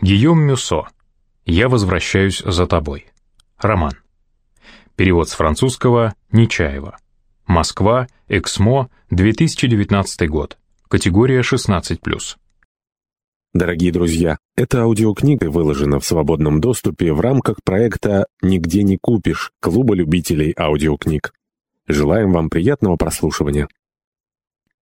Гийом Мюсо. «Я возвращаюсь за тобой». Роман. Перевод с французского Нечаева. Москва, Эксмо, 2019 год. Категория 16+. Дорогие друзья, эта аудиокнига выложена в свободном доступе в рамках проекта «Нигде не купишь» Клуба любителей аудиокниг. Желаем вам приятного прослушивания.